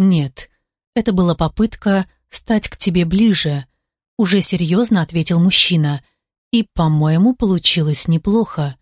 «Нет, это была попытка стать к тебе ближе», уже серьезно ответил мужчина. И, по-моему, получилось неплохо.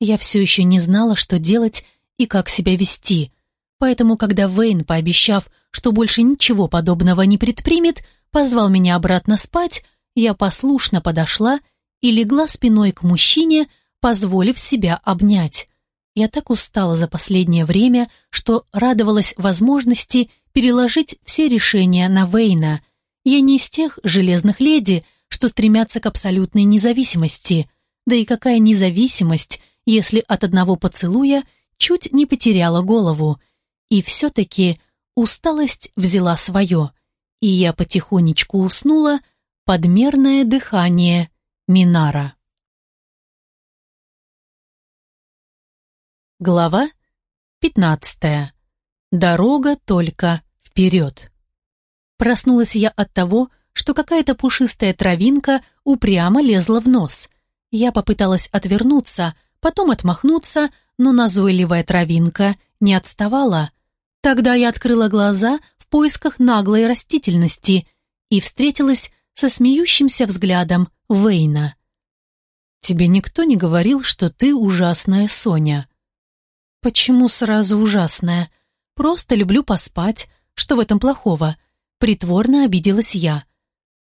Я все еще не знала, что делать и как себя вести, поэтому, когда Вейн, пообещав, что больше ничего подобного не предпримет, позвал меня обратно спать, я послушно подошла и легла спиной к мужчине, позволив себя обнять. Я так устала за последнее время, что радовалась возможности переложить все решения на Вейна. Я не из тех железных леди, что стремятся к абсолютной независимости. Да и какая независимость, если от одного поцелуя чуть не потеряла голову. И все-таки усталость взяла свое, и я потихонечку уснула под мерное дыхание Минара. Глава 15. Дорога только вперед. Проснулась я от того, что какая-то пушистая травинка упрямо лезла в нос. Я попыталась отвернуться, потом отмахнуться, но назойливая травинка не отставала. Тогда я открыла глаза в поисках наглой растительности и встретилась со смеющимся взглядом Вейна. «Тебе никто не говорил, что ты ужасная Соня?» «Почему сразу ужасная? Просто люблю поспать. Что в этом плохого?» Притворно обиделась я.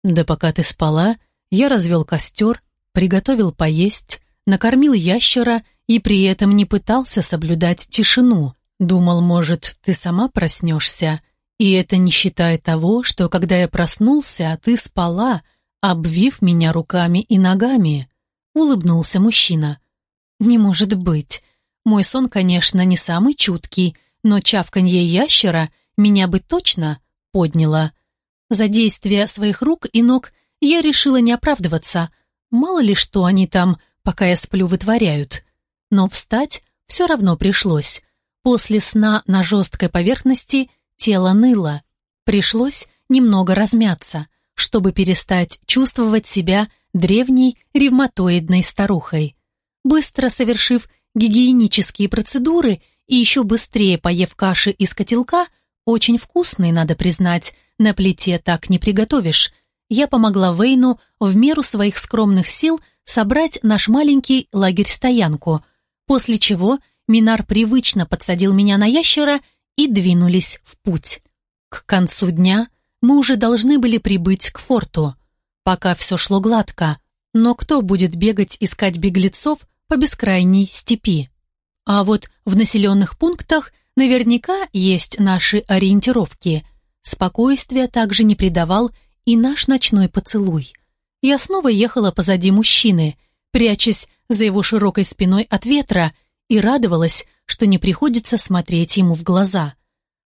«Да пока ты спала, я развел костер, приготовил поесть, накормил ящера и при этом не пытался соблюдать тишину. Думал, может, ты сама проснешься. И это не считая того, что когда я проснулся, ты спала, обвив меня руками и ногами. Улыбнулся мужчина. Не может быть. Мой сон, конечно, не самый чуткий, но чавканье ящера меня бы точно подняло. За действия своих рук и ног я решила не оправдываться. Мало ли что они там, пока я сплю, вытворяют. Но встать все равно пришлось. После сна на жесткой поверхности тело ныло. Пришлось немного размяться, чтобы перестать чувствовать себя древней ревматоидной старухой. Быстро совершив гигиенические процедуры и еще быстрее поев каши из котелка, очень вкусной, надо признать, на плите так не приготовишь, я помогла Вейну в меру своих скромных сил собрать наш маленький лагерь-стоянку, после чего Минар привычно подсадил меня на ящера и двинулись в путь. К концу дня мы уже должны были прибыть к форту. Пока все шло гладко, но кто будет бегать искать беглецов по бескрайней степи. А вот в населенных пунктах наверняка есть наши ориентировки. Спокойствия также не придавал и наш ночной поцелуй. Я снова ехала позади мужчины, прячась за его широкой спиной от ветра, и радовалась, что не приходится смотреть ему в глаза.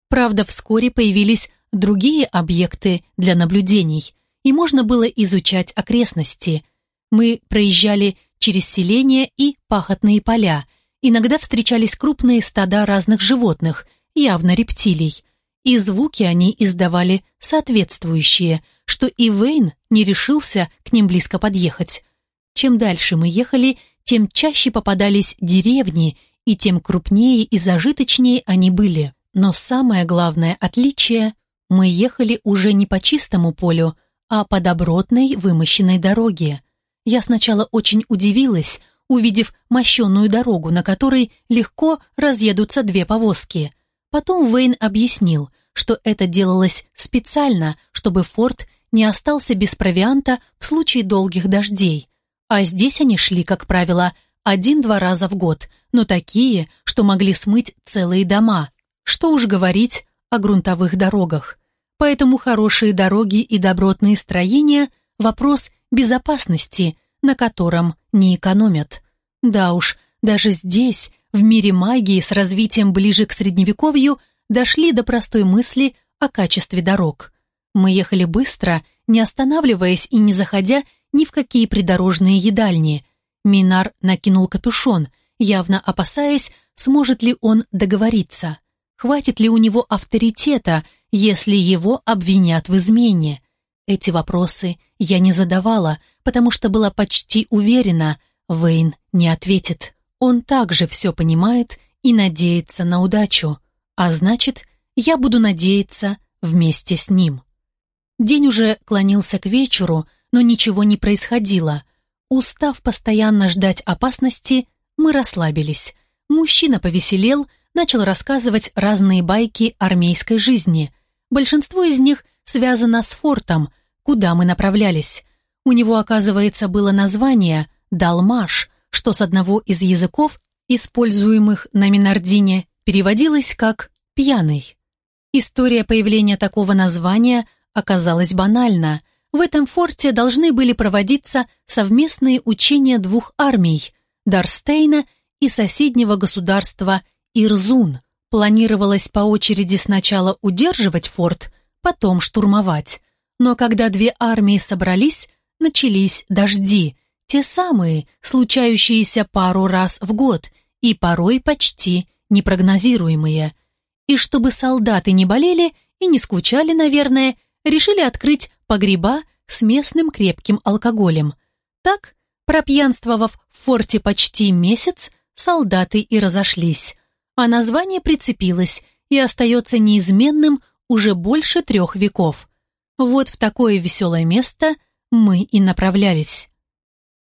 Правда, вскоре появились другие объекты для наблюдений, и можно было изучать окрестности. Мы проезжали через селения и пахотные поля. Иногда встречались крупные стада разных животных, явно рептилий. И звуки они издавали соответствующие, что и Вейн не решился к ним близко подъехать. Чем дальше мы ехали, тем чаще попадались деревни, и тем крупнее и зажиточнее они были. Но самое главное отличие – мы ехали уже не по чистому полю, а по добротной вымощенной дороге. Я сначала очень удивилась, увидев мощенную дорогу, на которой легко разъедутся две повозки. Потом Вейн объяснил, что это делалось специально, чтобы форт не остался без провианта в случае долгих дождей. А здесь они шли, как правило, один-два раза в год, но такие, что могли смыть целые дома. Что уж говорить о грунтовых дорогах. Поэтому хорошие дороги и добротные строения – вопрос безопасности, на котором не экономят. Да уж, даже здесь, в мире магии с развитием ближе к средневековью, дошли до простой мысли о качестве дорог. Мы ехали быстро, не останавливаясь и не заходя ни в какие придорожные едальни. Минар накинул капюшон, явно опасаясь, сможет ли он договориться. Хватит ли у него авторитета, если его обвинят в измене? Эти вопросы я не задавала, потому что была почти уверена, Вейн не ответит. Он также все понимает и надеется на удачу. А значит, я буду надеяться вместе с ним. День уже клонился к вечеру, но ничего не происходило. Устав постоянно ждать опасности, мы расслабились. Мужчина повеселел, начал рассказывать разные байки армейской жизни. Большинство из них связано с фортом, куда мы направлялись. У него, оказывается, было название «Далмаш», что с одного из языков, используемых на Минардине, переводилось как «пьяный». История появления такого названия оказалась банальна. В этом форте должны были проводиться совместные учения двух армий – Дарстейна и соседнего государства Ирзун. Планировалось по очереди сначала удерживать форт, потом штурмовать. Но когда две армии собрались, начались дожди, те самые, случающиеся пару раз в год и порой почти непрогнозируемые. И чтобы солдаты не болели и не скучали, наверное, решили открыть погреба с местным крепким алкоголем. Так, пропьянствовав в форте почти месяц, солдаты и разошлись, а название прицепилось и остается неизменным уже больше трех веков. Вот в такое веселое место мы и направлялись.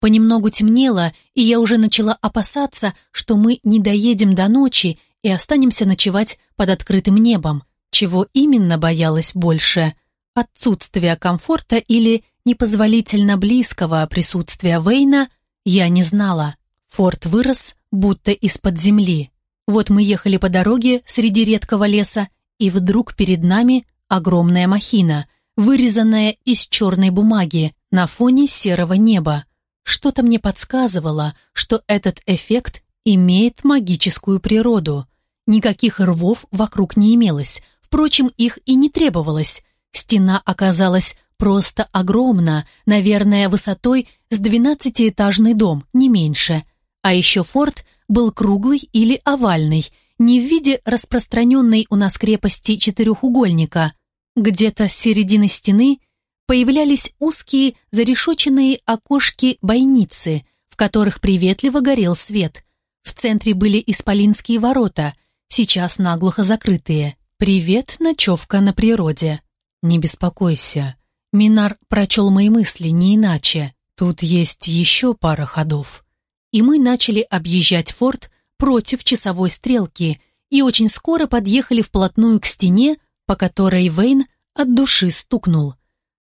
Понемногу темнело, и я уже начала опасаться, что мы не доедем до ночи и останемся ночевать под открытым небом. Чего именно боялась больше? Отсутствия комфорта или непозволительно близкого присутствия Вейна я не знала. Форт вырос, будто из-под земли. Вот мы ехали по дороге среди редкого леса, и вдруг перед нами огромная махина, вырезанная из черной бумаги на фоне серого неба. Что-то мне подсказывало, что этот эффект имеет магическую природу. Никаких рвов вокруг не имелось, впрочем, их и не требовалось. Стена оказалась просто огромна, наверное, высотой с двенадцатиэтажный дом, не меньше. А еще форт был круглый или овальный, не в виде распространенной у нас крепости четырехугольника. Где-то с середины стены появлялись узкие зарешоченные окошки бойницы, в которых приветливо горел свет. В центре были исполинские ворота, сейчас наглухо закрытые. «Привет, ночевка на природе». «Не беспокойся». Минар прочел мои мысли не иначе. Тут есть еще пара ходов. И мы начали объезжать форт против часовой стрелки и очень скоро подъехали вплотную к стене, по которой Вейн от души стукнул.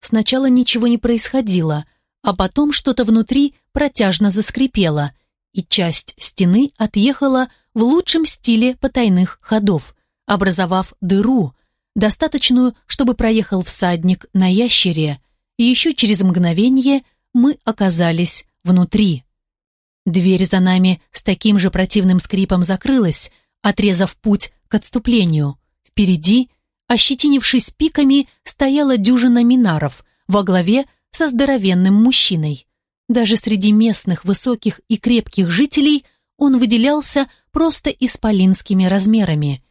Сначала ничего не происходило, а потом что-то внутри протяжно заскрипело, и часть стены отъехала в лучшем стиле потайных ходов, образовав дыру, достаточную, чтобы проехал всадник на ящере, и еще через мгновение мы оказались внутри. Дверь за нами с таким же противным скрипом закрылась, отрезав путь к отступлению. Впереди, ощетинившись пиками, стояла дюжина минаров во главе со здоровенным мужчиной. Даже среди местных высоких и крепких жителей он выделялся просто исполинскими размерами.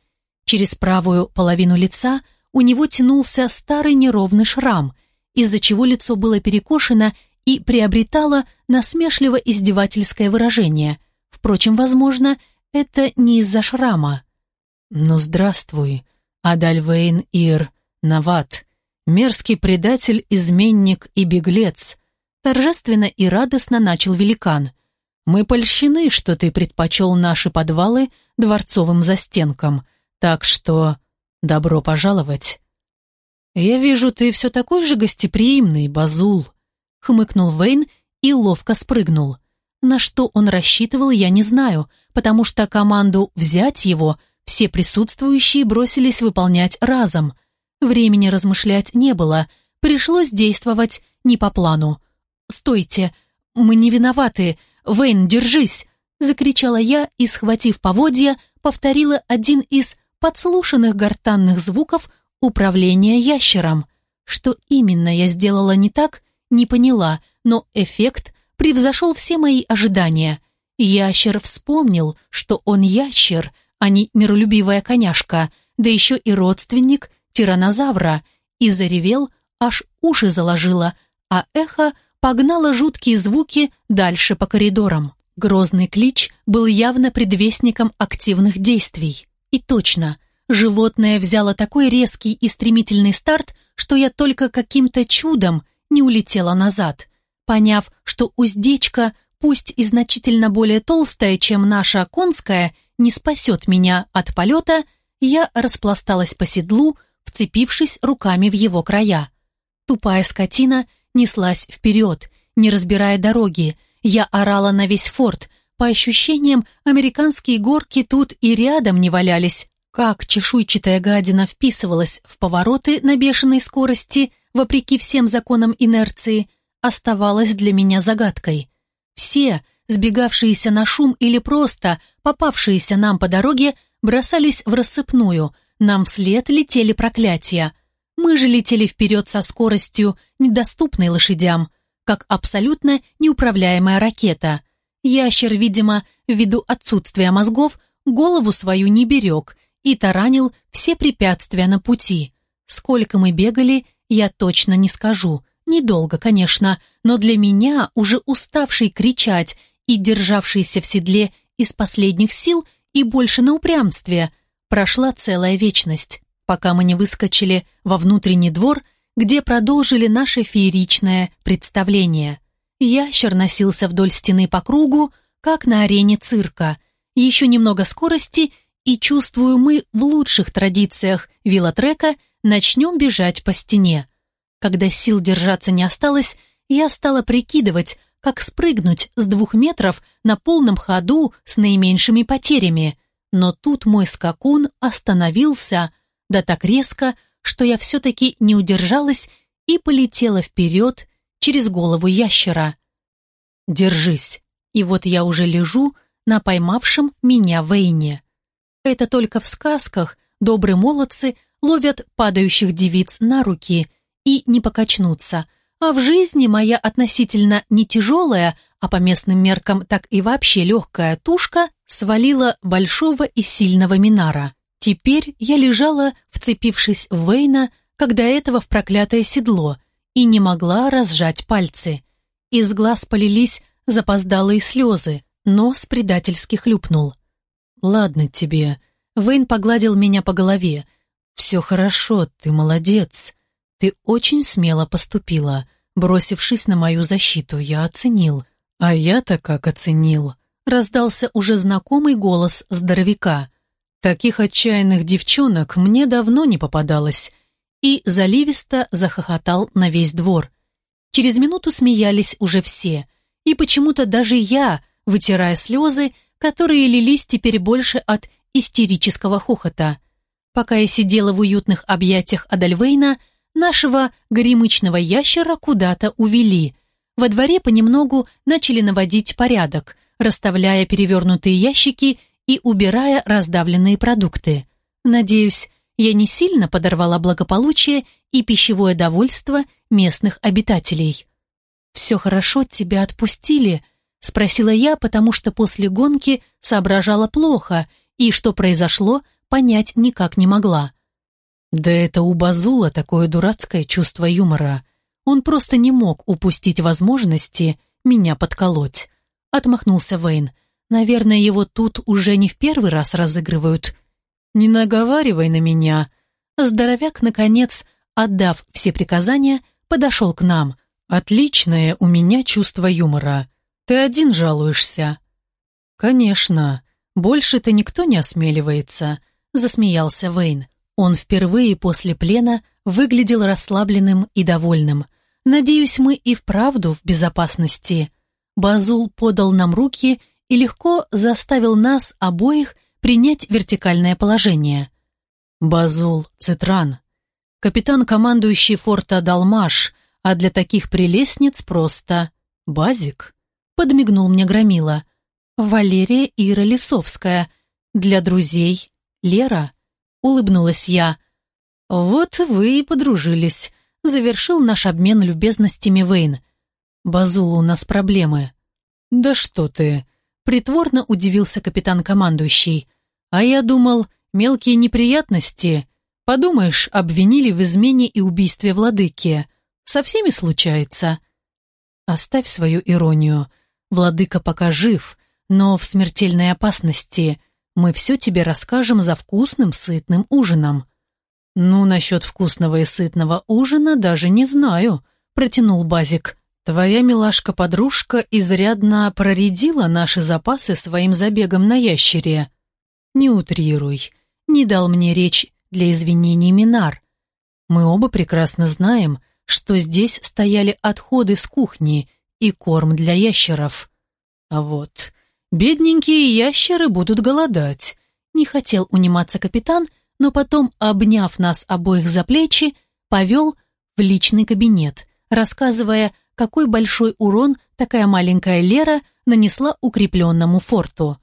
Через правую половину лица у него тянулся старый неровный шрам, из-за чего лицо было перекошено и приобретало насмешливо-издевательское выражение. Впрочем, возможно, это не из-за шрама. «Ну, здравствуй, Адальвейн Ир Нават, мерзкий предатель, изменник и беглец», торжественно и радостно начал великан. «Мы польщены, что ты предпочел наши подвалы дворцовым застенкам. Так что добро пожаловать. Я вижу, ты все такой же гостеприимный, Базул, хмыкнул Вейн и ловко спрыгнул. На что он рассчитывал, я не знаю, потому что команду «взять его» все присутствующие бросились выполнять разом. Времени размышлять не было, пришлось действовать не по плану. «Стойте! Мы не виноваты! Вейн, держись!» Закричала я и, схватив поводья, повторила один из подслушанных гортанных звуков управления ящером. Что именно я сделала не так, не поняла, но эффект превзошел все мои ожидания. Ящер вспомнил, что он ящер, а не миролюбивая коняшка, да еще и родственник тиранозавра, и заревел, аж уши заложило, а эхо погнало жуткие звуки дальше по коридорам. Грозный клич был явно предвестником активных действий. И точно, Животное взяло такой резкий и стремительный старт, что я только каким-то чудом не улетела назад. Поняв, что уздечка, пусть и значительно более толстая, чем наша конская, не спасет меня от полета, я распласталась по седлу, вцепившись руками в его края. Тупая скотина неслась вперед, не разбирая дороги. Я орала на весь форт. По ощущениям, американские горки тут и рядом не валялись. Как чешуйчатая гадина вписывалась в повороты на бешеной скорости, вопреки всем законам инерции, оставалось для меня загадкой. Все, сбегавшиеся на шум или просто попавшиеся нам по дороге, бросались в рассыпную, нам вслед летели проклятия. Мы же летели вперед со скоростью, недоступной лошадям, как абсолютно неуправляемая ракета. Ящер, видимо, ввиду отсутствия мозгов, голову свою не берег и таранил все препятствия на пути. Сколько мы бегали, я точно не скажу. Недолго, конечно, но для меня, уже уставший кричать и державшийся в седле из последних сил и больше на упрямстве, прошла целая вечность, пока мы не выскочили во внутренний двор, где продолжили наше фееричное представление. Ящер носился вдоль стены по кругу, как на арене цирка. Еще немного скорости — и чувствую, мы в лучших традициях велотрека начнем бежать по стене. Когда сил держаться не осталось, я стала прикидывать, как спрыгнуть с двух метров на полном ходу с наименьшими потерями. Но тут мой скакун остановился, да так резко, что я все-таки не удержалась и полетела вперед через голову ящера. «Держись!» И вот я уже лежу на поймавшем меня Вейне. Это только в сказках добрые молодцы ловят падающих девиц на руки и не покачнутся, а в жизни моя относительно не тяжелая, а по местным меркам так и вообще легкая тушка свалила большого и сильного Минара. Теперь я лежала, вцепившись в Вейна, когда этого в проклятое седло, и не могла разжать пальцы. Из глаз полились запоздалые слезы, нос предательски хлюпнул. «Ладно тебе». Вейн погладил меня по голове. «Все хорошо, ты молодец. Ты очень смело поступила, бросившись на мою защиту, я оценил. А я-то как оценил?» Раздался уже знакомый голос здоровяка. «Таких отчаянных девчонок мне давно не попадалось». И заливисто захохотал на весь двор. Через минуту смеялись уже все. И почему-то даже я, вытирая слезы, которые лились теперь больше от истерического хохота. Пока я сидела в уютных объятиях Адальвейна, нашего горемычного ящера куда-то увели. Во дворе понемногу начали наводить порядок, расставляя перевернутые ящики и убирая раздавленные продукты. Надеюсь, я не сильно подорвала благополучие и пищевое довольство местных обитателей. «Все хорошо, тебя отпустили», Спросила я, потому что после гонки соображала плохо и, что произошло, понять никак не могла. Да это у Базула такое дурацкое чувство юмора. Он просто не мог упустить возможности меня подколоть. Отмахнулся Вейн. Наверное, его тут уже не в первый раз разыгрывают. Не наговаривай на меня. Здоровяк, наконец, отдав все приказания, подошел к нам. Отличное у меня чувство юмора. Ты один жалуешься?» «Конечно. Больше-то никто не осмеливается», — засмеялся Вейн. Он впервые после плена выглядел расслабленным и довольным. «Надеюсь, мы и вправду в безопасности». Базул подал нам руки и легко заставил нас обоих принять вертикальное положение. Базул Цитран. Капитан, командующий форта Далмаш, а для таких прелестниц просто Базик подмигнул мне Громила. «Валерия Ира Лисовская. Для друзей. Лера?» Улыбнулась я. «Вот вы и подружились», — завершил наш обмен любезностями Вейн. «Базула, у нас проблемы». «Да что ты!» — притворно удивился капитан-командующий. «А я думал, мелкие неприятности. Подумаешь, обвинили в измене и убийстве владыки. Со всеми случается». «Оставь свою иронию», Владыка пока жив, но в смертельной опасности. Мы все тебе расскажем за вкусным, сытным ужином». «Ну, насчет вкусного и сытного ужина даже не знаю», — протянул Базик. «Твоя милашка-подружка изрядно проредила наши запасы своим забегом на ящере». «Не утрируй. Не дал мне речь для извинений Минар. Мы оба прекрасно знаем, что здесь стояли отходы с кухни и корм для ящеров. А вот бедненькие ящеры будут голодать. Не хотел униматься капитан, но потом, обняв нас обоих за плечи, повел в личный кабинет, рассказывая, какой большой урон такая маленькая Лера нанесла укрепленному форту.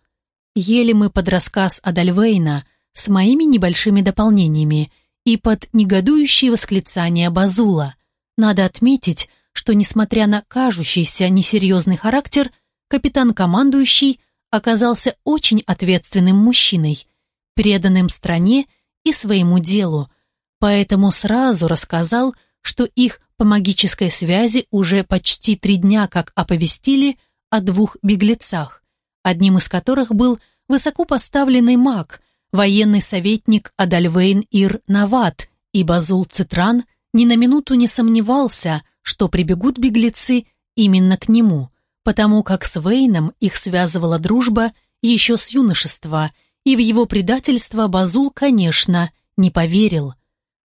Ели мы под рассказ Адальвейна с моими небольшими дополнениями и под негодующие восклицания Базула. Надо отметить, что, несмотря на кажущийся несерьезный характер, капитан-командующий оказался очень ответственным мужчиной, преданным стране и своему делу, поэтому сразу рассказал, что их по магической связи уже почти три дня как оповестили о двух беглецах, одним из которых был высокопоставленный маг, военный советник Адальвейн Ир Нават, и Базул Цитран ни на минуту не сомневался, что прибегут беглецы именно к нему, потому как с Вейном их связывала дружба еще с юношества, и в его предательство Базул, конечно, не поверил.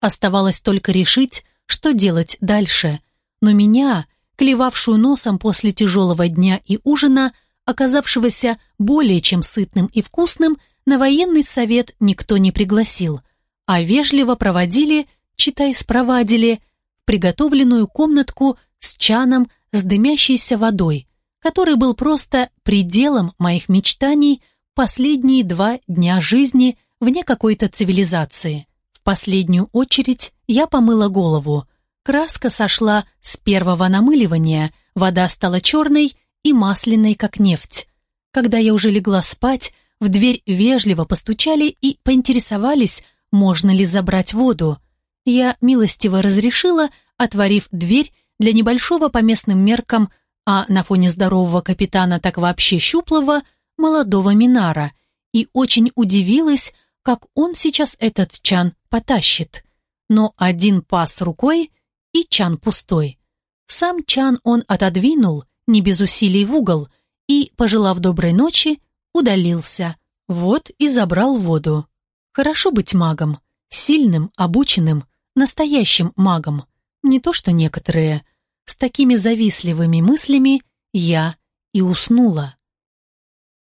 Оставалось только решить, что делать дальше. Но меня, клевавшую носом после тяжелого дня и ужина, оказавшегося более чем сытным и вкусным, на военный совет никто не пригласил, а вежливо проводили, читай, спровадили, приготовленную комнатку с чаном с дымящейся водой, который был просто пределом моих мечтаний последние два дня жизни вне какой-то цивилизации. В последнюю очередь я помыла голову. Краска сошла с первого намыливания, вода стала черной и масляной, как нефть. Когда я уже легла спать, в дверь вежливо постучали и поинтересовались, можно ли забрать воду. Я милостиво разрешила, отворив дверь для небольшого по местным меркам, а на фоне здорового капитана так вообще щуплого, молодого Минара, и очень удивилась, как он сейчас этот чан потащит. Но один пас рукой, и чан пустой. Сам чан он отодвинул, не без усилий в угол, и, пожелав доброй ночи, удалился. Вот и забрал воду. Хорошо быть магом, сильным, обученным, настоящим магом. Не то что некоторые. С такими завистливыми мыслями я и уснула.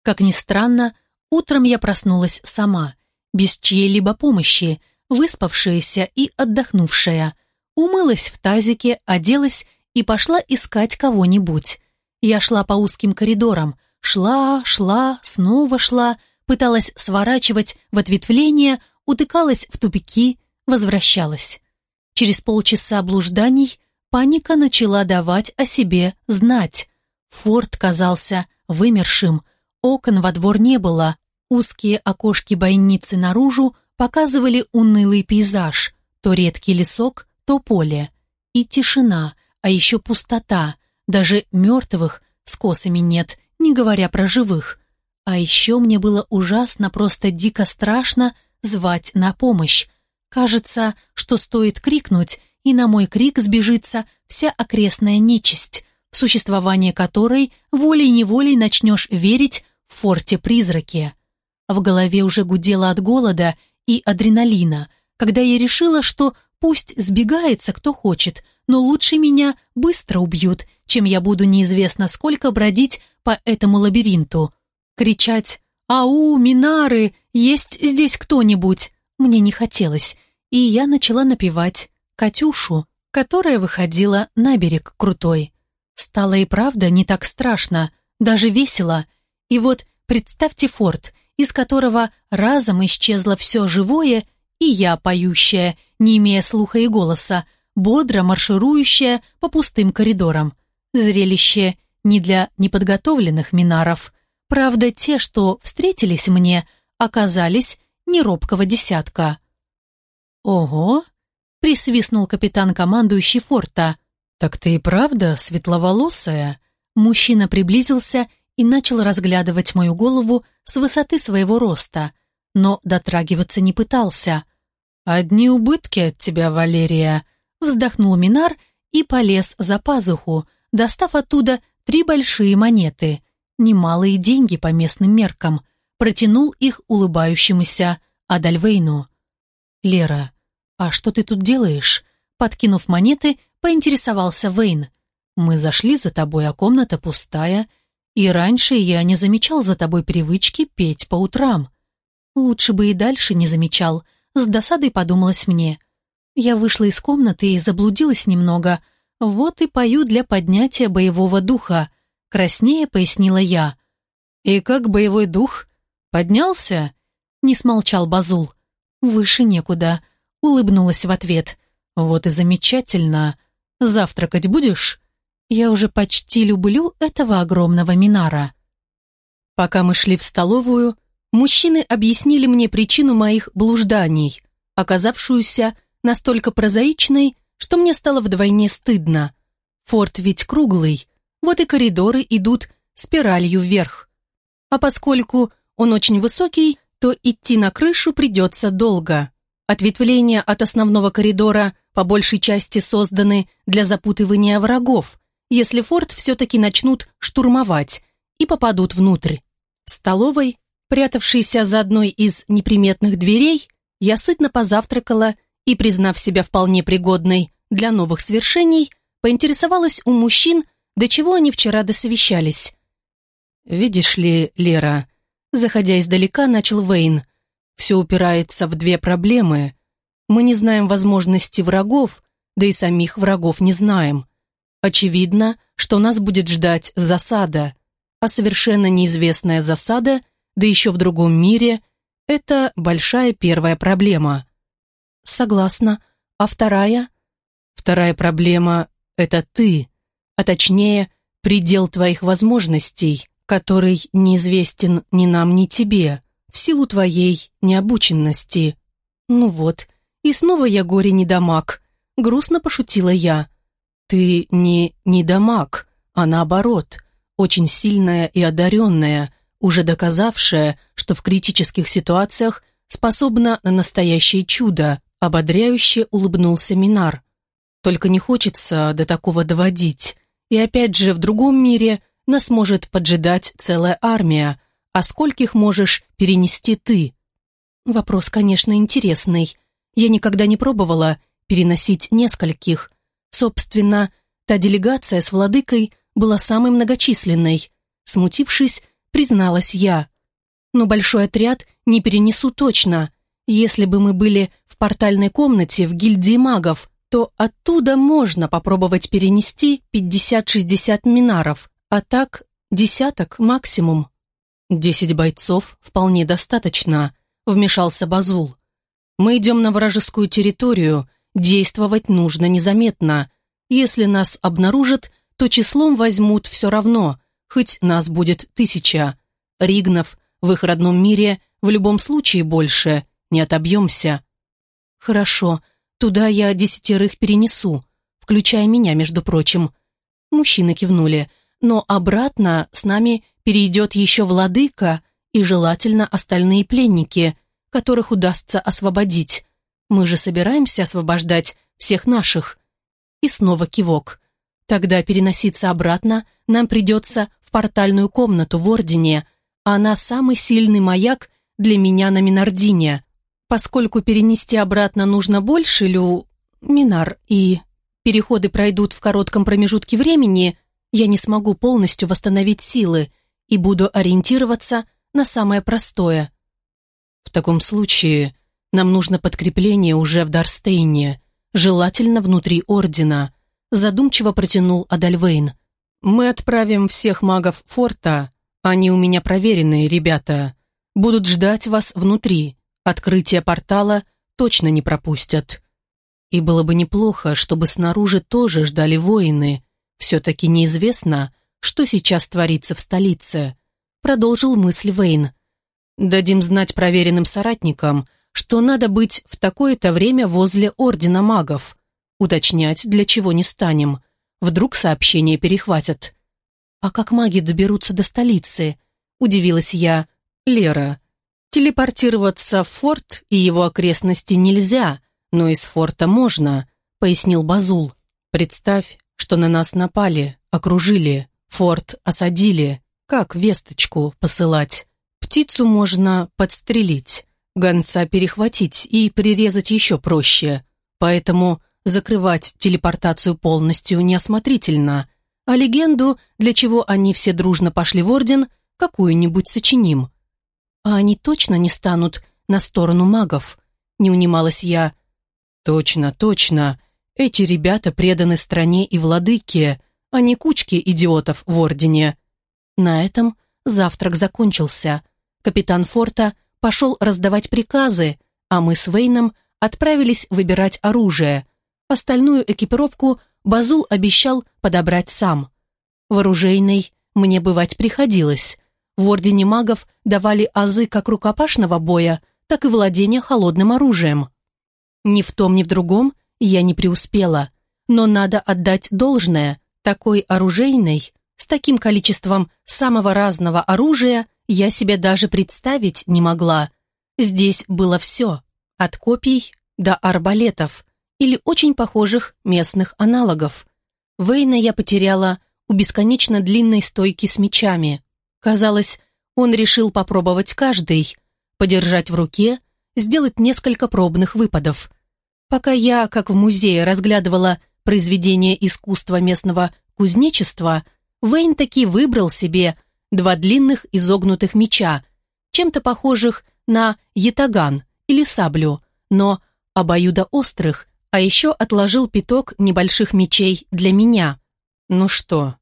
Как ни странно, утром я проснулась сама, без чьей-либо помощи, выспавшаяся и отдохнувшая. Умылась в тазике, оделась и пошла искать кого-нибудь. Я шла по узким коридорам, Шла, шла, снова шла, пыталась сворачивать в ответвление, утыкалась в тупики, возвращалась. Через полчаса блужданий паника начала давать о себе знать. Форт казался вымершим, окон во двор не было, узкие окошки бойницы наружу показывали унылый пейзаж, то редкий лесок, то поле. И тишина, а еще пустота, даже мертвых с косами нет, не говоря про живых. А еще мне было ужасно, просто дико страшно звать на помощь. Кажется, что стоит крикнуть, и на мой крик сбежится вся окрестная нечисть, в существование которой волей-неволей начнешь верить в форте-призраке. В голове уже гудело от голода и адреналина, когда я решила, что пусть сбегается кто хочет, но лучше меня быстро убьют, чем я буду неизвестно сколько бродить по этому лабиринту. Кричать «Ау, Минары, есть здесь кто-нибудь?» мне не хотелось, и я начала напевать «Катюшу», которая выходила на берег крутой. Стало и правда не так страшно, даже весело. И вот представьте форт, из которого разом исчезло все живое, и я, поющая, не имея слуха и голоса, бодро марширующая по пустым коридорам. Зрелище не для неподготовленных минаров. Правда, те, что встретились мне, оказались не робкого десятка. «Ого!» — присвистнул капитан командующий форта. «Так ты и правда светловолосая?» Мужчина приблизился и начал разглядывать мою голову с высоты своего роста, но дотрагиваться не пытался. «Одни убытки от тебя, Валерия», — вздохнул Минар и полез за пазуху, достав оттуда три большие монеты, немалые деньги по местным меркам, протянул их улыбающемуся Адальвейну. «Лера, а что ты тут делаешь?» Подкинув монеты, поинтересовался Вейн. «Мы зашли за тобой, а комната пустая, и раньше я не замечал за тобой привычки петь по утрам. Лучше бы и дальше не замечал, с досадой подумалось мне. Я вышла из комнаты и заблудилась немного, вот и пою для поднятия боевого духа», краснее пояснила я. «И как боевой дух? Поднялся?» Не смолчал Базул. «Выше некуда», улыбнулась в ответ. «Вот и замечательно. Завтракать будешь?» Я уже почти люблю этого огромного Минара. Пока мы шли в столовую, мужчины объяснили мне причину моих блужданий, оказавшуюся настолько прозаичной, что мне стало вдвойне стыдно. Форт ведь круглый, вот и коридоры идут спиралью вверх. А поскольку он очень высокий, то идти на крышу придется долго. Ответвления от основного коридора по большей части созданы для запутывания врагов, если форт все-таки начнут штурмовать и попадут внутрь. В столовой, прятавшейся за одной из неприметных дверей, я сытно позавтракала и, признав себя вполне пригодной для новых свершений, поинтересовалась у мужчин, до чего они вчера досовещались. «Видишь ли, Лера», заходя издалека, начал Вейн – все упирается в две проблемы. Мы не знаем возможности врагов, да и самих врагов не знаем. Очевидно, что нас будет ждать засада, а совершенно неизвестная засада, да еще в другом мире, это большая первая проблема. Согласна. А вторая? Вторая проблема – это ты, а точнее, предел твоих возможностей, который неизвестен ни нам, ни тебе в силу твоей необученности. Ну вот, и снова я горе недомаг. Грустно пошутила я. Ты не недомаг, а наоборот, очень сильная и одаренная, уже доказавшая, что в критических ситуациях способна на настоящее чудо, ободряюще улыбнулся Минар. Только не хочется до такого доводить. И опять же, в другом мире нас может поджидать целая армия, а скольких можешь перенести ты? Вопрос, конечно, интересный. Я никогда не пробовала переносить нескольких. Собственно, та делегация с владыкой была самой многочисленной. Смутившись, призналась я. Но большой отряд не перенесу точно. Если бы мы были в портальной комнате в гильдии магов, то оттуда можно попробовать перенести 50-60 минаров, а так десяток максимум. «Десять бойцов вполне достаточно», — вмешался Базул. «Мы идем на вражескую территорию, действовать нужно незаметно. Если нас обнаружат, то числом возьмут все равно, хоть нас будет тысяча. Ригнов в их родном мире в любом случае больше, не отобьемся». «Хорошо, туда я десятерых перенесу, включая меня, между прочим». Мужчины кивнули, но обратно с нами перейдет еще владыка и желательно остальные пленники, которых удастся освободить. Мы же собираемся освобождать всех наших. И снова кивок. Тогда переноситься обратно нам придется в портальную комнату в Ордене, а она самый сильный маяк для меня на Минардине. Поскольку перенести обратно нужно больше, Лю... Минар, и переходы пройдут в коротком промежутке времени, я не смогу полностью восстановить силы, и буду ориентироваться на самое простое. В таком случае нам нужно подкрепление уже в Дарстейне, желательно внутри Ордена, задумчиво протянул Адальвейн. Мы отправим всех магов форта, они у меня проверенные ребята, будут ждать вас внутри, открытие портала точно не пропустят. И было бы неплохо, чтобы снаружи тоже ждали воины, все-таки неизвестно, что сейчас творится в столице», продолжил мысль Вейн. «Дадим знать проверенным соратникам, что надо быть в такое-то время возле Ордена Магов. Уточнять для чего не станем. Вдруг сообщение перехватят». «А как маги доберутся до столицы?» – удивилась я. «Лера, телепортироваться в форт и его окрестности нельзя, но из форта можно», – пояснил Базул. «Представь, что на нас напали, окружили, форт осадили. Как весточку посылать? Птицу можно подстрелить, гонца перехватить и прирезать еще проще. Поэтому закрывать телепортацию полностью неосмотрительно, а легенду, для чего они все дружно пошли в Орден, какую-нибудь сочиним. А они точно не станут на сторону магов, не унималась я. Точно, точно, эти ребята преданы стране и владыке, а не кучке идиотов в Ордене. На этом завтрак закончился. Капитан форта пошел раздавать приказы, а мы с Вейном отправились выбирать оружие. Остальную экипировку Базул обещал подобрать сам. В оружейной мне бывать приходилось. В Ордене магов давали азы как рукопашного боя, так и владения холодным оружием. Ни в том, ни в другом я не преуспела. Но надо отдать должное, такой оружейной, с таким количеством самого разного оружия я себе даже представить не могла. Здесь было все. От копий до арбалетов или очень похожих местных аналогов. Вейна я потеряла у бесконечно длинной стойки с мечами. Казалось, он решил попробовать каждый, подержать в руке, сделать несколько пробных выпадов. Пока я, как в музее, разглядывала произведение искусства местного кузнечества, Вейн таки выбрал себе два длинных изогнутых меча, чем-то похожих на ятаган или саблю, но обоюдоострых, а еще отложил пяток небольших мечей для меня. Ну что,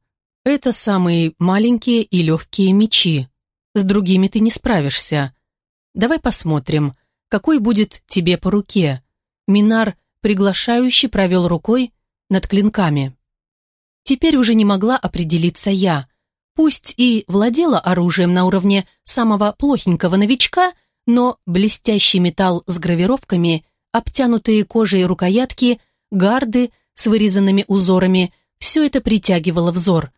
это самые маленькие и легкие мечи. С другими ты не справишься. Давай посмотрим, какой будет тебе по руке. Минар приглашающе провел рукой над клинками. Теперь уже не могла определиться я. Пусть и владела оружием на уровне самого плохенького новичка, но блестящий металл с гравировками, обтянутые кожей рукоятки, гарды с вырезанными узорами – все это притягивало взор.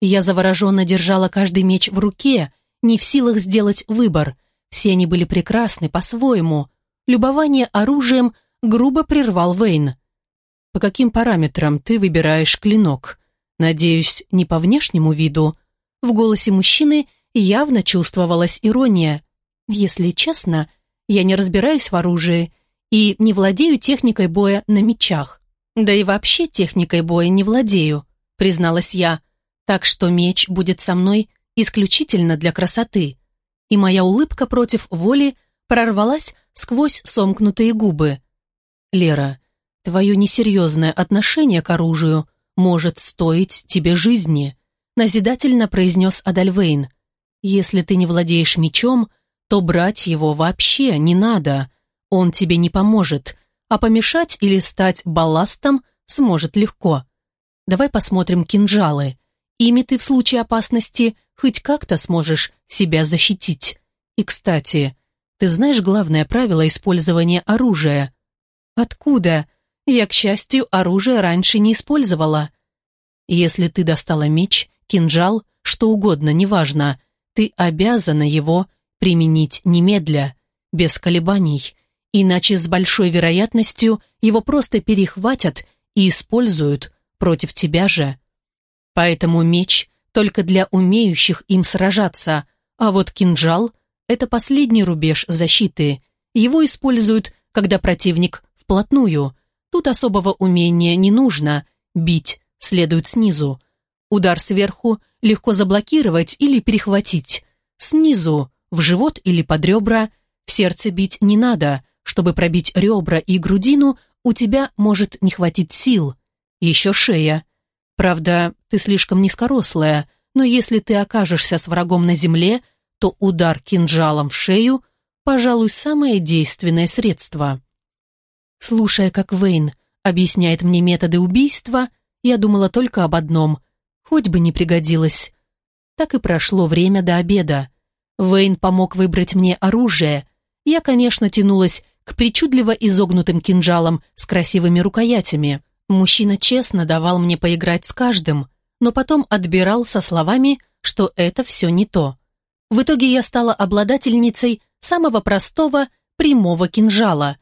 Я завороженно держала каждый меч в руке, не в силах сделать выбор. Все они были прекрасны по-своему. Любование оружием грубо прервал Вейн. «По каким параметрам ты выбираешь клинок? Надеюсь, не по внешнему виду?» В голосе мужчины явно чувствовалась ирония. Если честно, я не разбираюсь в оружии и не владею техникой боя на мечах. Да и вообще техникой боя не владею, призналась я. Так что меч будет со мной исключительно для красоты. И моя улыбка против воли прорвалась сквозь сомкнутые губы. Лера, твое несерьезное отношение к оружию может стоить тебе жизни, назидательно произнес Адальвейн. Если ты не владеешь мечом, то брать его вообще не надо. Он тебе не поможет, а помешать или стать балластом сможет легко. Давай посмотрим кинжалы. Ими ты в случае опасности хоть как-то сможешь себя защитить. И, кстати, ты знаешь главное правило использования оружия? Откуда? Я, к счастью, оружие раньше не использовала. Если ты достала меч, кинжал, что угодно, неважно, ты обязана его применить немедля, без колебаний, иначе с большой вероятностью его просто перехватят и используют против тебя же. Поэтому меч только для умеющих им сражаться, а вот кинжал – это последний рубеж защиты. Его используют, когда противник вплотную. Тут особого умения не нужно, бить следует снизу. Удар сверху легко заблокировать или перехватить. Снизу в живот или под ребра, в сердце бить не надо, чтобы пробить ребра и грудину, у тебя может не хватить сил. Еще шея. Правда, ты слишком низкорослая, но если ты окажешься с врагом на земле, то удар кинжалом в шею, пожалуй, самое действенное средство. Слушая, как Вейн объясняет мне методы убийства, я думала только об одном – хоть бы не пригодилось. Так и прошло время до обеда. Вейн помог выбрать мне оружие. Я, конечно, тянулась к причудливо изогнутым кинжалам с красивыми рукоятями. Мужчина честно давал мне поиграть с каждым. но потом отбирал со словами, что это все не то. В итоге я стала обладательницей самого простого прямого кинжала,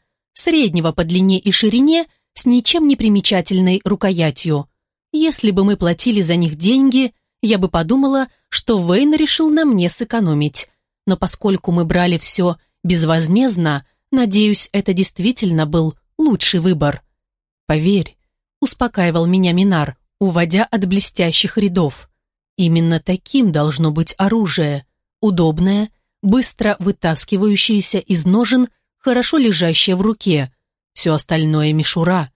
среднего по длине и ширине, с ничем не примечательной рукоятью. Если бы мы платили за них деньги, я бы подумала, что Вейн решил на мне сэкономить. Но поскольку мы брали все безвозмездно, надеюсь, это действительно был лучший выбор. Поверь, успокаивал меня Минар, уводя от блестящих рядов. Именно таким должно быть оружие. Удобное, быстро вытаскивающееся из ножен, хорошо лежащее в руке. Все остальное мишура.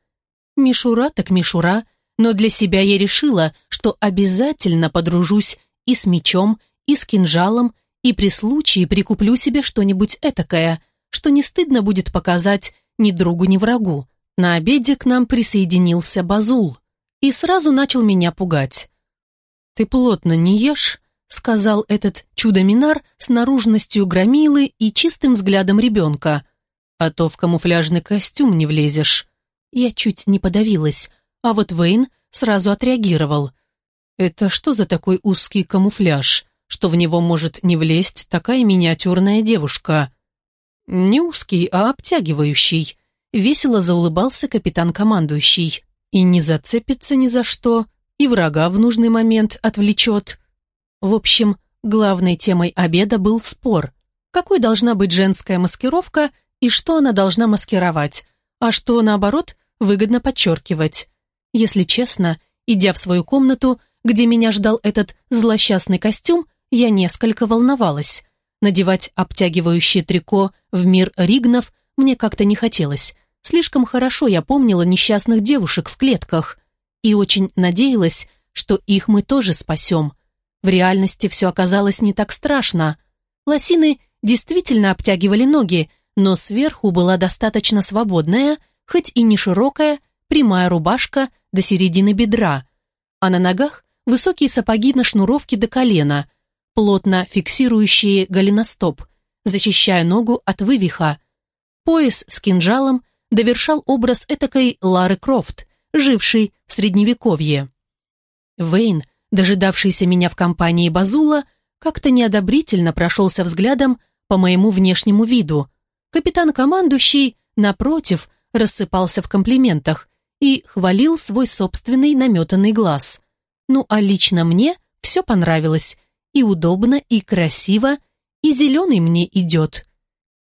Мишура так мишура, но для себя я решила, что обязательно подружусь и с мечом, и с кинжалом, и при случае прикуплю себе что-нибудь этакое, что не стыдно будет показать ни другу, ни врагу. На обеде к нам присоединился Базул и сразу начал меня пугать. «Ты плотно не ешь?» — сказал этот чудо-минар с наружностью громилы и чистым взглядом ребенка. «А то в камуфляжный костюм не влезешь». Я чуть не подавилась, а вот Вейн сразу отреагировал. «Это что за такой узкий камуфляж, что в него может не влезть такая миниатюрная девушка?» «Не узкий, а обтягивающий», — весело заулыбался капитан-командующий. «И не зацепится ни за что, и врага в нужный момент отвлечет». В общем, главной темой обеда был спор. Какой должна быть женская маскировка и что она должна маскировать, а что, наоборот, выгодно подчеркивать. Если честно, идя в свою комнату, где меня ждал этот злосчастный костюм, я несколько волновалась. Надевать обтягивающее трико в мир ригнов мне как-то не хотелось. Слишком хорошо я помнила несчастных девушек в клетках и очень надеялась, что их мы тоже спасем. В реальности все оказалось не так страшно. Лосины действительно обтягивали ноги, но сверху была достаточно свободная, хоть и не широкая, прямая рубашка до середины бедра, а на ногах высокие сапоги на шнуровке до колена – плотно фиксирующие голеностоп, защищая ногу от вывиха. Пояс с кинжалом довершал образ этакой Лары Крофт, жившей в Средневековье. Вейн, дожидавшийся меня в компании Базула, как-то неодобрительно прошелся взглядом по моему внешнему виду. Капитан-командующий, напротив, рассыпался в комплиментах и хвалил свой собственный наметанный глаз. Ну а лично мне все понравилось, и удобно, и красиво, и зеленый мне идет.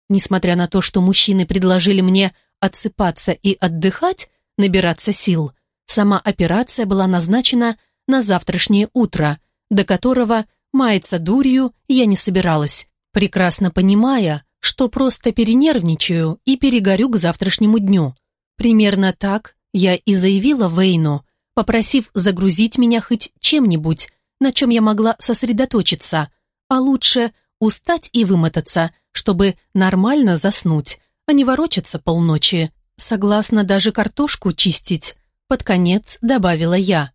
Несмотря на то, что мужчины предложили мне отсыпаться и отдыхать, набираться сил, сама операция была назначена на завтрашнее утро, до которого маяться дурью я не собиралась, прекрасно понимая, что просто перенервничаю и перегорю к завтрашнему дню. Примерно так я и заявила Вейну, попросив загрузить меня хоть чем-нибудь, на чем я могла сосредоточиться, а лучше устать и вымотаться, чтобы нормально заснуть, а не ворочаться полночи. Согласна даже картошку чистить. Под конец добавила я.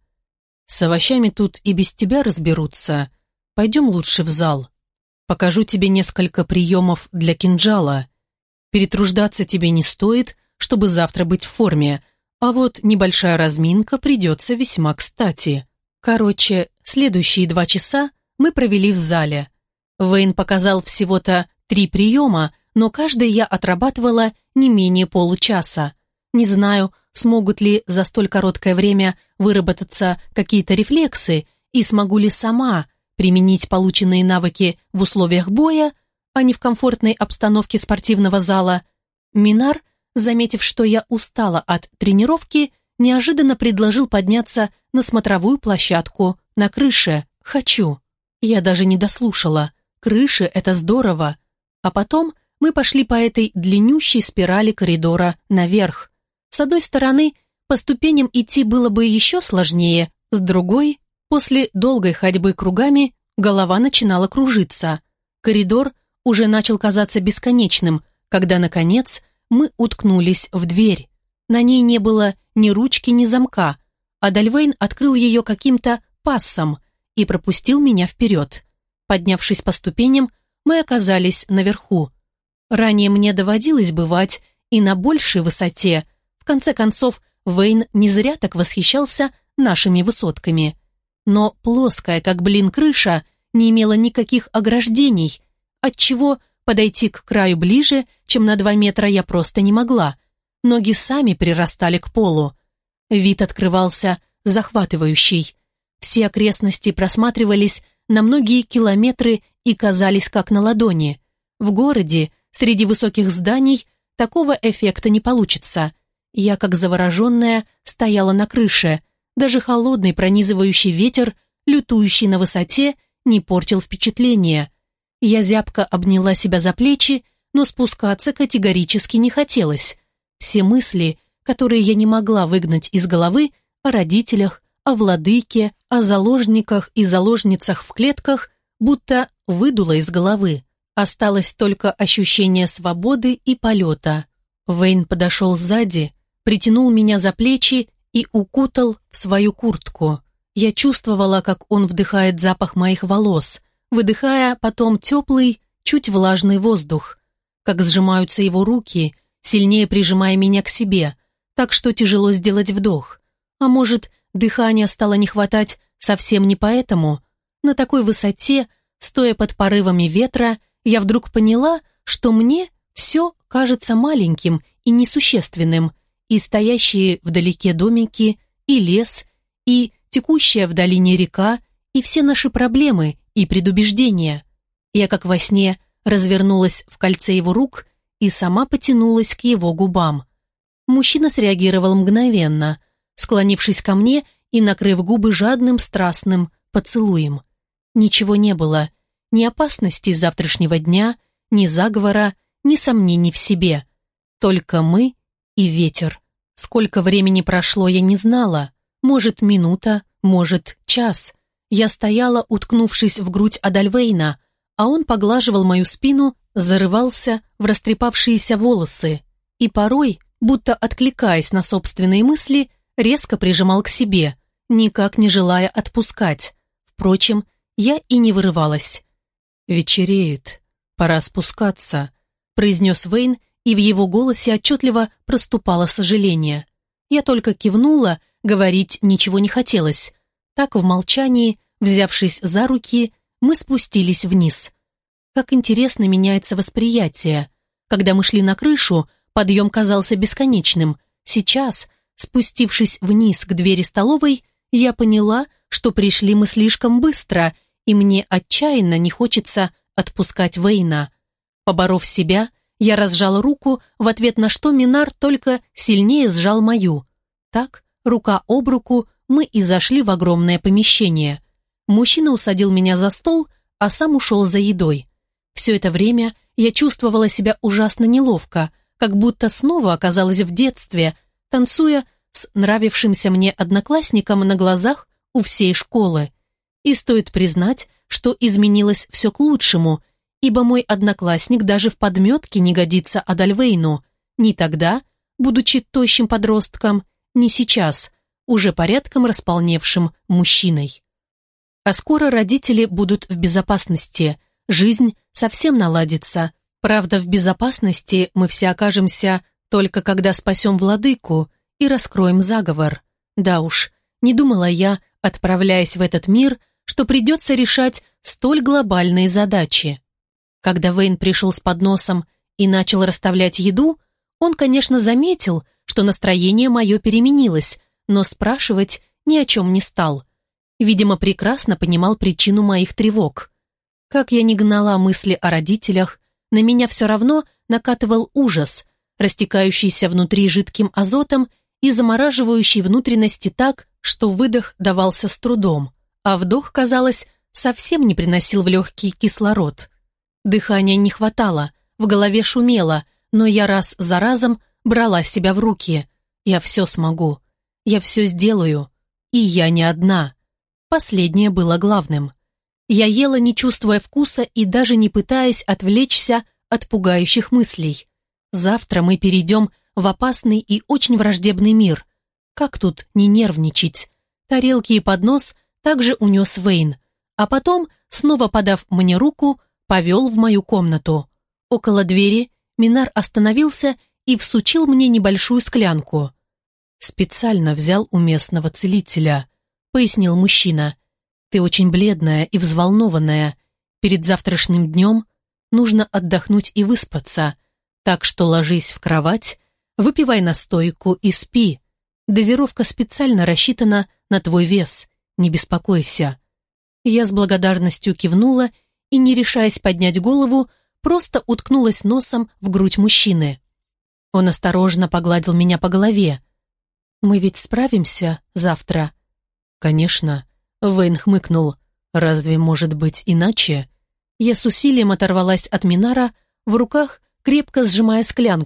С овощами тут и без тебя разберутся. Пойдем лучше в зал. Покажу тебе несколько приемов для кинжала. Перетруждаться тебе не стоит, чтобы завтра быть в форме, а вот небольшая разминка придется весьма кстати. Короче, следующие два часа мы провели в зале. Вейн показал всего-то три приема, но каждый я отрабатывала не менее получаса. Не знаю, смогут ли за столь короткое время выработаться какие-то рефлексы и смогу ли сама применить полученные навыки в условиях боя, а не в комфортной обстановке спортивного зала. Минар, заметив, что я устала от тренировки, неожиданно предложил подняться на смотровую площадку на крыше. Хочу. Я даже не дослушала. Крыша — это здорово. А потом мы пошли по этой длиннющей спирали коридора наверх. С одной стороны, по ступеням идти было бы еще сложнее, с другой, после долгой ходьбы кругами, голова начинала кружиться. Коридор уже начал казаться бесконечным, когда, наконец, мы уткнулись в дверь. На ней не было ни ручки, ни замка, а Дальвейн открыл ее каким-то пассом и пропустил меня вперед. Поднявшись по ступеням, мы оказались наверху. Ранее мне доводилось бывать и на большей высоте. В конце концов, Вейн не зря так восхищался нашими высотками. Но плоская, как блин, крыша не имела никаких ограждений, отчего подойти к краю ближе, чем на два метра я просто не могла. Ноги сами прирастали к полу. Вид открывался захватывающий. Все окрестности просматривались на многие километры и казались как на ладони. В городе, среди высоких зданий, такого эффекта не получится. Я, как завороженная, стояла на крыше. Даже холодный пронизывающий ветер, лютующий на высоте, не портил впечатление. Я зябко обняла себя за плечи, но спускаться категорически не хотелось. Все мысли, которые я не могла выгнать из головы, о родителях, о владыке, о заложниках и заложницах в клетках, будто выдуло из головы. Осталось только ощущение свободы и полета. Вейн подошел сзади, притянул меня за плечи и укутал в свою куртку. Я чувствовала, как он вдыхает запах моих волос, выдыхая потом теплый, чуть влажный воздух, как сжимаются его руки, сильнее прижимая меня к себе, так что тяжело сделать вдох. А может, дыхания стало не хватать совсем не поэтому? На такой высоте, стоя под порывами ветра, я вдруг поняла, что мне все кажется маленьким и несущественным, и стоящие вдалеке домики, и лес, и текущая в долине река, и все наши проблемы и предубеждения. Я, как во сне, развернулась в кольце его рук и сама потянулась к его губам. Мужчина среагировал мгновенно, склонившись ко мне и накрыв губы жадным страстным поцелуем. Ничего не было, ни опасности завтрашнего дня, ни заговора, ни сомнений в себе. Только мы и ветер. Сколько времени прошло, я не знала. Может, минута, может, час. Я стояла, уткнувшись в грудь Адальвейна, а он поглаживал мою спину, зарывался в растрепавшиеся волосы и порой, будто откликаясь на собственные мысли, резко прижимал к себе, никак не желая отпускать. Впрочем, я и не вырывалась. «Вечереет, пора спускаться», — произнес Вейн, и в его голосе отчетливо проступало сожаление. Я только кивнула, говорить ничего не хотелось. Так в молчании, взявшись за руки, мы спустились вниз. Как интересно меняется восприятие. Когда мы шли на крышу, подъем казался бесконечным. Сейчас, Спустившись вниз к двери столовой, я поняла, что пришли мы слишком быстро, и мне отчаянно не хочется отпускать Вейна. Поборов себя, я разжала руку, в ответ на что Минар только сильнее сжал мою. Так, рука об руку, мы и зашли в огромное помещение. Мужчина усадил меня за стол, а сам ушел за едой. Все это время я чувствовала себя ужасно неловко, как будто снова оказалась в детстве, танцуя с нравившимся мне одноклассником на глазах у всей школы. И стоит признать, что изменилось все к лучшему, ибо мой одноклассник даже в подметке не годится Адальвейну. Ни тогда, будучи тощим подростком, ни сейчас, уже порядком располневшим мужчиной. А скоро родители будут в безопасности, жизнь совсем наладится. Правда, в безопасности мы все окажемся только когда спасем владыку и раскроем заговор. Да уж, не думала я, отправляясь в этот мир, что придется решать столь глобальные задачи. Когда Вейн пришел с подносом и начал расставлять еду, он, конечно, заметил, что настроение мое переменилось, но спрашивать ни о чем не стал. Видимо, прекрасно понимал причину моих тревог. Как я не гнала мысли о родителях, на меня все равно накатывал ужас, растекающийся внутри жидким азотом и замораживающий внутренности так, что выдох давался с трудом, а вдох, казалось, совсем не приносил в легкий кислород. Дыхания не хватало, в голове шумело, но я раз за разом брала себя в руки. Я все смогу, я все сделаю, и я не одна. Последнее было главным. Я ела, не чувствуя вкуса и даже не пытаясь отвлечься от пугающих мыслей. Завтра мы перейдем в опасный и очень враждебный мир. Как тут не нервничать? Тарелки и поднос также унес Вейн, а потом, снова подав мне руку, повел в мою комнату. Около двери Минар остановился и всучил мне небольшую склянку. «Специально взял у местного целителя», — пояснил мужчина. Ты очень бледная и взволнованная. Перед завтрашним днем нужно отдохнуть и выспаться, так что ложись в кровать, выпивай настойку и спи. Дозировка специально рассчитана на твой вес, не беспокойся». Я с благодарностью кивнула и, не решаясь поднять голову, просто уткнулась носом в грудь мужчины. Он осторожно погладил меня по голове. «Мы ведь справимся завтра?» «Конечно», — Вейн хмыкнул. «Разве может быть иначе?» Я с усилием оторвалась от Минара, в руках крепко сжимая склянку.